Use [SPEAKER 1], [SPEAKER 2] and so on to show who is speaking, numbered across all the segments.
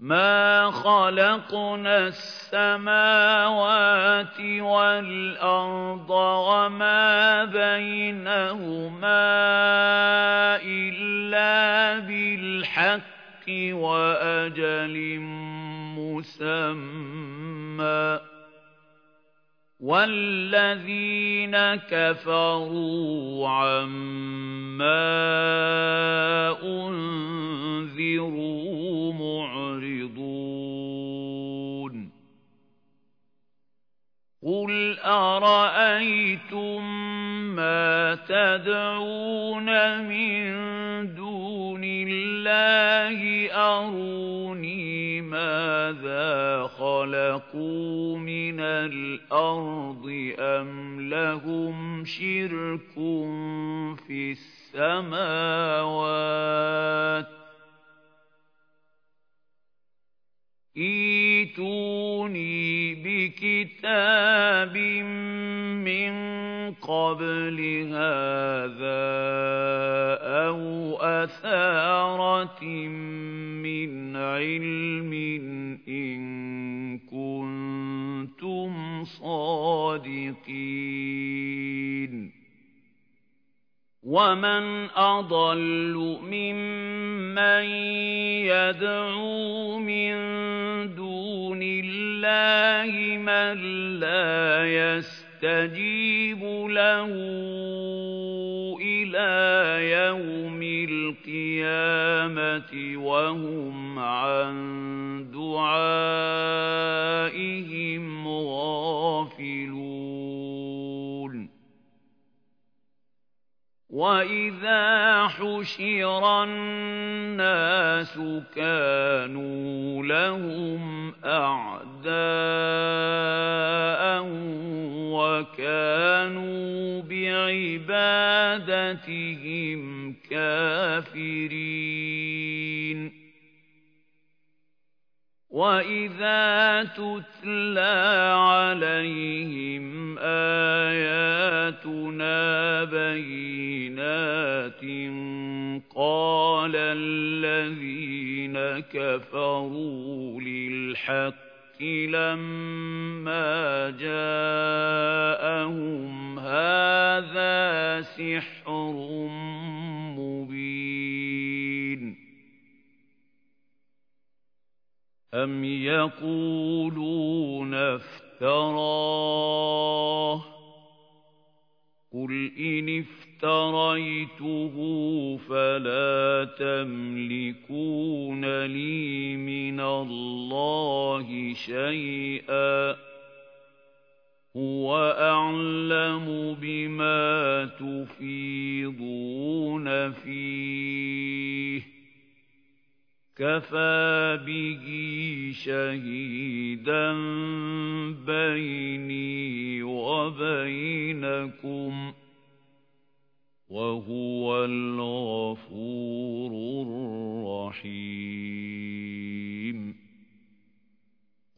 [SPEAKER 1] ما خلقنا السماوات والأرض وما بينهما إلا بالحق وأجل مسمى وَالَّذِينَ كَفَرُوا عَمَّا أُنذِرُوا مُعْرِضُونَ قُلْ أَرَأَيْتُم مَّا تَدْعُونَ مِن دُونِ اللَّهِ أَرُونِي مَاذَا خَلَقُوا مِنَ الْأَرْضِ أَمْ لَهُمْ شِرْكٌ فِي السَّمَاوَاتِ إِيتُونِي بِكِتَابٍ مِّن قَبْلِ هَذَا أَوْ أَثَارَةٍ مِّنْ عِلْمٍ إِن كنتم صادقين ومن أضل ممن يدعو من دون الله من لا يستطيع يستجيب له إلى يوم القيامة وهم عن دعائهم غافلون وَإِذَا حُشِرَ النَّاسُ كَانُوا لَهُمْ أَعْدَاءً وَكَانُوا بِعِبَادَتِهِمْ كَافِرِينَ وَإِذَا تُتْلَى عَلَيْهِمْ آيَاتُنَا بَيِّنَاتٍ قَالَ الَّذِينَ كَفَرُوا لِلْحَقِّ لَمَّا ما جَاءَهُمْ هَذَا سِحْرٌ مُبِينٌ أَمْ يَقُولُونَ افْتَرَاهُ قُلْ إِنِ افْتَرَيْتُهُ فَلَا تَمْلِكُونَ لِي مِنَ اللَّهِ شَيْئًا هُوَ أَعْلَمُ بِمَا تُفِيضُونَ فِيهِ كَفَى بِهِ شَهِيدًا بَيْنِي وَبَيْنَكُمْ وَهُوَ الْغَفُورُ الرَّحِيمُ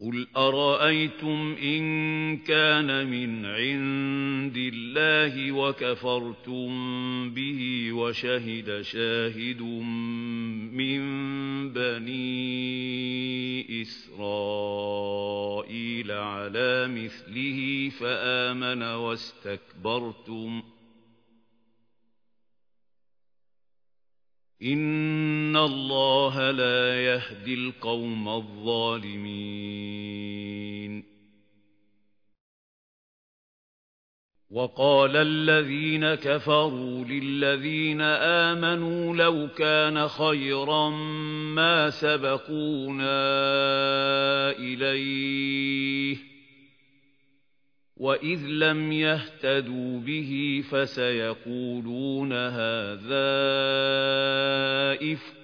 [SPEAKER 1] قُلْ أَرَأَيْتُمْ إِنْ كَانَ مِنْ عِنْدِ اللَّهِ وَكَفَرْتُمْ بِهِ وَشَهِدَ شَاهِدٌ مِنْ بَنِي إِسْرَائِيلَ عَلَى مِثْلِهِ فَآمَنَ وَاسْتَكْبَرْتُمْ إِنَّ إِنَّ اللَّهَ لَا يَهْدِي الْقَوْمَ الظَّالِمِينَ وَقَالَ الَّذِينَ كَفَرُوا لِلَّذِينَ آمَنُوا لَوْ كَانَ خَيْرًا مَا سَبَقُونَا إِلَيْهِ وَإِذْ لَمْ يَهْتَدُوا بِهِ فَسَيَقُولُونَ هَذَا إِفْكٌ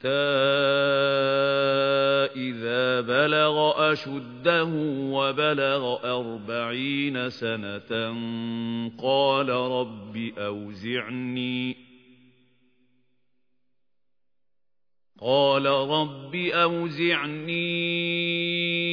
[SPEAKER 1] حَتَّى إِذَا بَلَغَ أَشُدَّهُ وَبَلَغَ أَرْبَعِينَ سَنَةً قَالَ رَبِّ أَوْزِعْنِي قَالَ رَبِّ أَوْزِعْنِي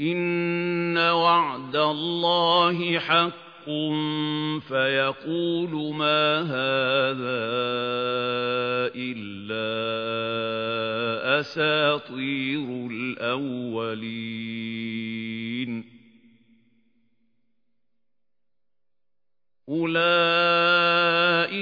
[SPEAKER 1] إِنَّ وَعْدَ اللَّهِ حَقٌّ فَيَقُولُ مَا هَذَا إِلَّا أَسَاطِيرُ الْأَوَّلِينَ أُولَٰئِكَ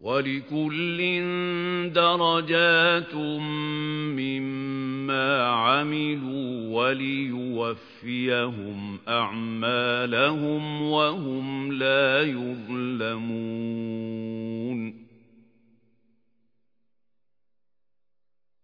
[SPEAKER 1] وَلِكُلٍّ دَرَجَاتٌ مِّمَّا عَمِلُوا وَلِيُوَفِّيَهُمْ أَعْمَالَهُمْ وَهُمْ لَا يُظْلَمُونَ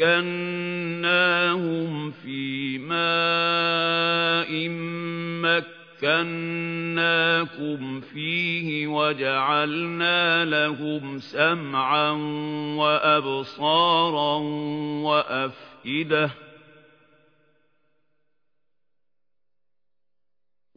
[SPEAKER 1] مَكَّنَّاهُمْ فِي مَاءٍ مَكَّنَّاكُمْ فِيهِ وَجَعَلْنَا لَهُمْ سَمْعًا وَأَبْصَارًا وَأَفْئِدَةً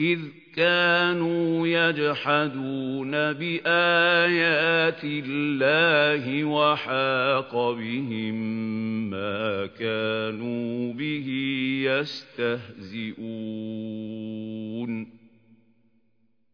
[SPEAKER 1] إذ كانوا يجحدون بآيات الله وحاق بهم ما كانوا به يستهزئون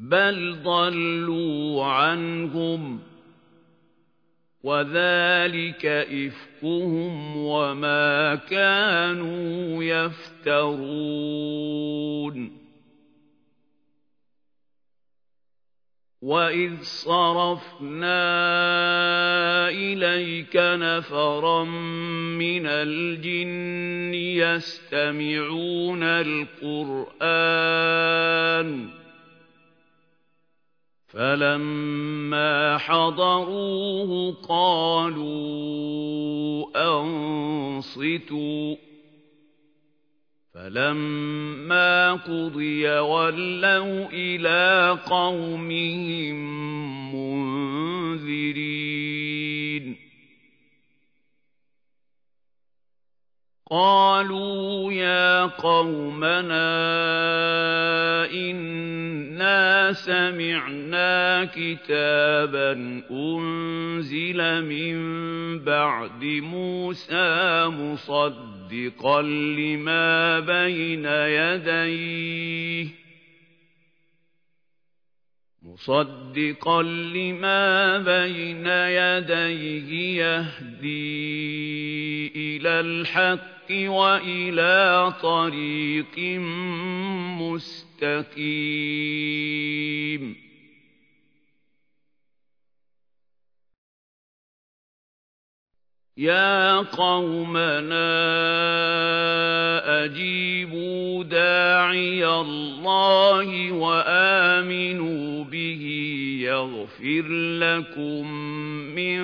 [SPEAKER 1] بل ضلوا عنهم وذلك إفكهم وما كانوا يفترون وإذ صرفنا إليك نفرا من الجن يستمعون القرآن فَلَمَّا حَضَرُوهُ قَالُوا أَنصِتُوا فَلَمَّا قُضِيَ وَلَّوْا إِلَى قَوْمِهِم مُنذِرِينَ قالوا يا قومنا إنا سمعنا كتابا أنزل من بعد موسى مصدقا لما بين يديه مصدقا لما بين يديه يهدي إلى الحق وإلى طريق مستقيم يا قومنا فَاسْتَجِيبُوا دَاعِيَ اللَّهِ وَآمِنُوا بِهِ يَغْفِرْ لَكُم مِّن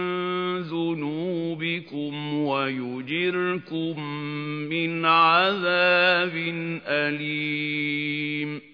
[SPEAKER 1] ذُنُوبِكُمْ وَيُجِرْكُم مِّنْ عَذَابٍ أَلِيمٍ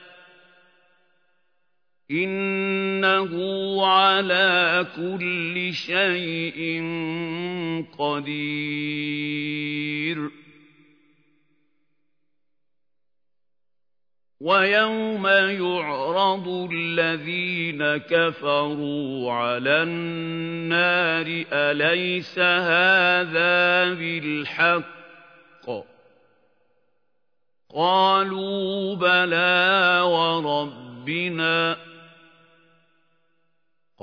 [SPEAKER 1] إِنَّهُ عَلَى كُلِّ شَيْءٍ قَدِيرٌ وَيَوْمَ يُعْرَضُ الَّذِينَ كَفَرُوا عَلَى النَّارِ أَلَيْسَ هَذَا بِالْحَقِّ قَالُوا بَلَى وَرَبِّنَا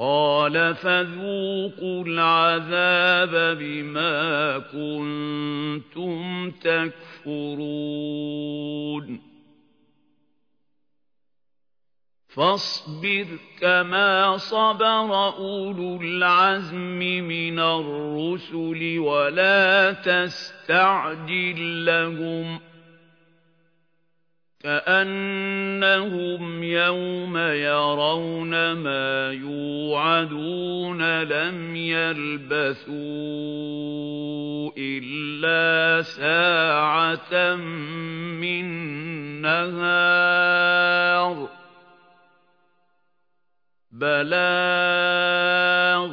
[SPEAKER 1] قال فذوقوا العذاب بما كنتم تكفرون فاصبر كما صبر أولو العزم من الرسل ولا تستعجل لهم كَأَنَّهُمْ يَوْمَ يَرَوْنَ مَا يُوعَدُونَ لَمْ يَلْبَثُوا إِلَّا سَاعَةً مِّن نَّهَارٍ بَلَاغٍ